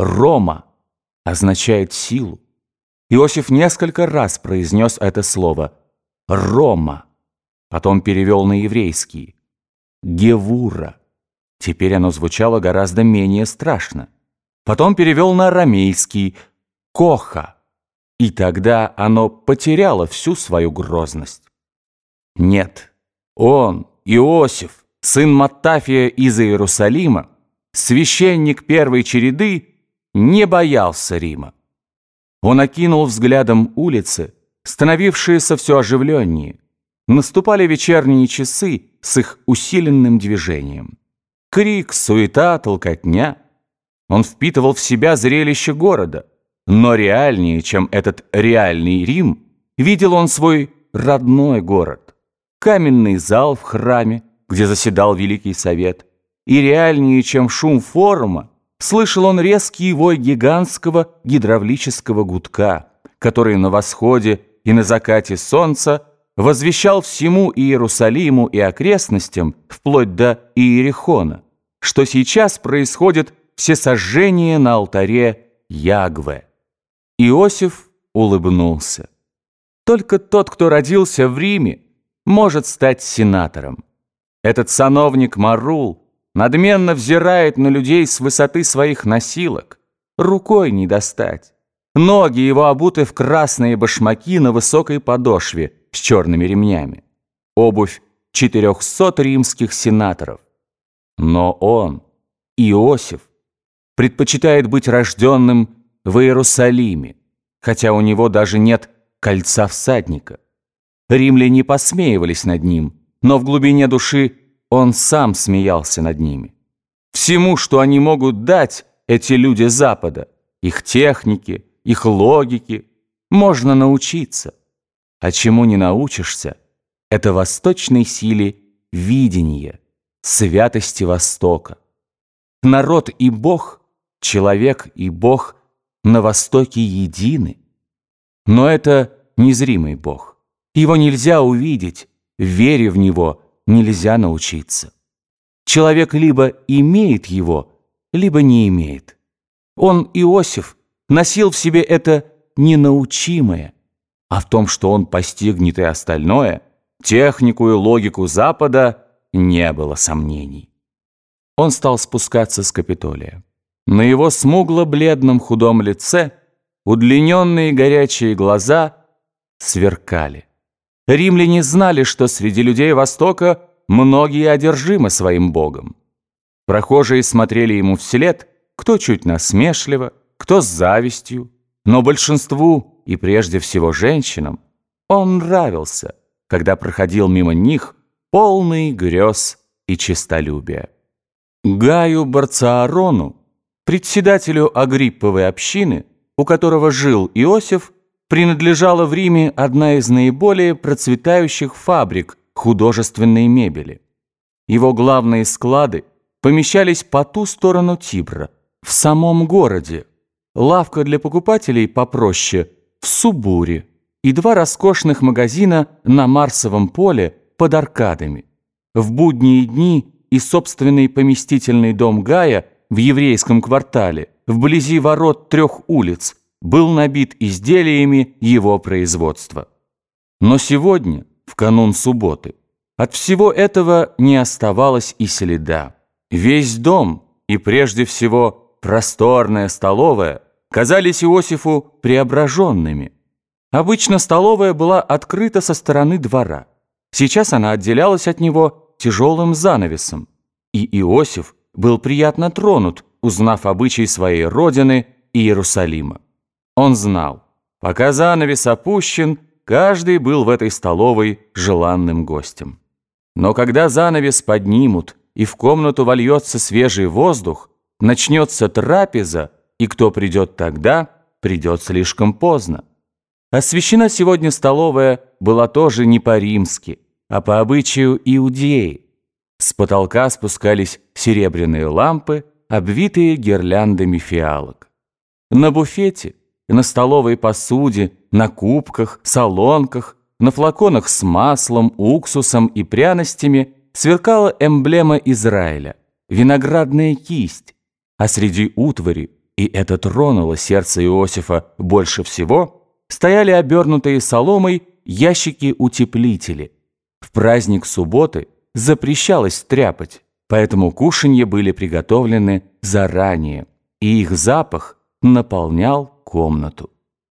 «Рома» означает силу. Иосиф несколько раз произнес это слово «Рома», потом перевел на еврейский «Гевура». Теперь оно звучало гораздо менее страшно. Потом перевел на арамейский «Коха», и тогда оно потеряло всю свою грозность. Нет, он, Иосиф, сын Маттафия из Иерусалима, священник первой череды, не боялся Рима. Он окинул взглядом улицы, становившиеся все оживленнее. Наступали вечерние часы с их усиленным движением. Крик, суета, толкотня. Он впитывал в себя зрелище города, но реальнее, чем этот реальный Рим, видел он свой родной город. Каменный зал в храме, где заседал Великий Совет, и реальнее, чем шум форума, слышал он резкий вой гигантского гидравлического гудка, который на восходе и на закате солнца возвещал всему Иерусалиму и окрестностям, вплоть до Иерихона, что сейчас происходит всесожжение на алтаре Ягве. Иосиф улыбнулся. Только тот, кто родился в Риме, может стать сенатором. Этот сановник Марул надменно взирает на людей с высоты своих носилок. Рукой не достать. Ноги его обуты в красные башмаки на высокой подошве с черными ремнями. Обувь 400 римских сенаторов. Но он, Иосиф, предпочитает быть рожденным в Иерусалиме, хотя у него даже нет кольца всадника. Римляне посмеивались над ним, но в глубине души он сам смеялся над ними. Всему, что они могут дать, эти люди Запада, их техники, их логики, можно научиться. А чему не научишься, это восточной силе видения, святости Востока. Народ и Бог, человек и Бог на Востоке едины. Но это незримый Бог. Его нельзя увидеть, вере в Него нельзя научиться. Человек либо имеет его, либо не имеет. Он, Иосиф, носил в себе это ненаучимое, а в том, что он постигнет и остальное, технику и логику Запада, не было сомнений. Он стал спускаться с Капитолия. На его смугло-бледном худом лице удлиненные горячие глаза сверкали. Римляне знали, что среди людей Востока многие одержимы своим богом. Прохожие смотрели ему вслед, кто чуть насмешливо, кто с завистью, но большинству, и прежде всего женщинам, он нравился, когда проходил мимо них полный грез и честолюбия. Гаю Барцаарону, председателю Агрипповой общины, у которого жил Иосиф, принадлежала в Риме одна из наиболее процветающих фабрик художественной мебели. Его главные склады помещались по ту сторону Тибра, в самом городе, лавка для покупателей попроще в Субуре и два роскошных магазина на Марсовом поле под аркадами. В будние дни и собственный поместительный дом Гая в еврейском квартале, вблизи ворот трех улиц, был набит изделиями его производства. Но сегодня, в канун субботы, от всего этого не оставалось и следа. Весь дом, и прежде всего просторная столовая, казались Иосифу преображенными. Обычно столовая была открыта со стороны двора. Сейчас она отделялась от него тяжелым занавесом. И Иосиф был приятно тронут, узнав обычай своей родины Иерусалима. Он знал, пока занавес опущен, каждый был в этой столовой желанным гостем. Но когда занавес поднимут, и в комнату вольется свежий воздух, начнется трапеза, и кто придет тогда, придет слишком поздно. Освящена сегодня столовая была тоже не по-римски, а по обычаю иудеи. С потолка спускались серебряные лампы, обвитые гирляндами фиалок. На буфете на столовой посуде, на кубках, солонках, на флаконах с маслом, уксусом и пряностями сверкала эмблема Израиля – виноградная кисть, а среди утвари и это тронуло сердце Иосифа больше всего, стояли обернутые соломой ящики-утеплители. В праздник субботы запрещалось стряпать, поэтому кушанья были приготовлены заранее, и их запах наполнял комнату.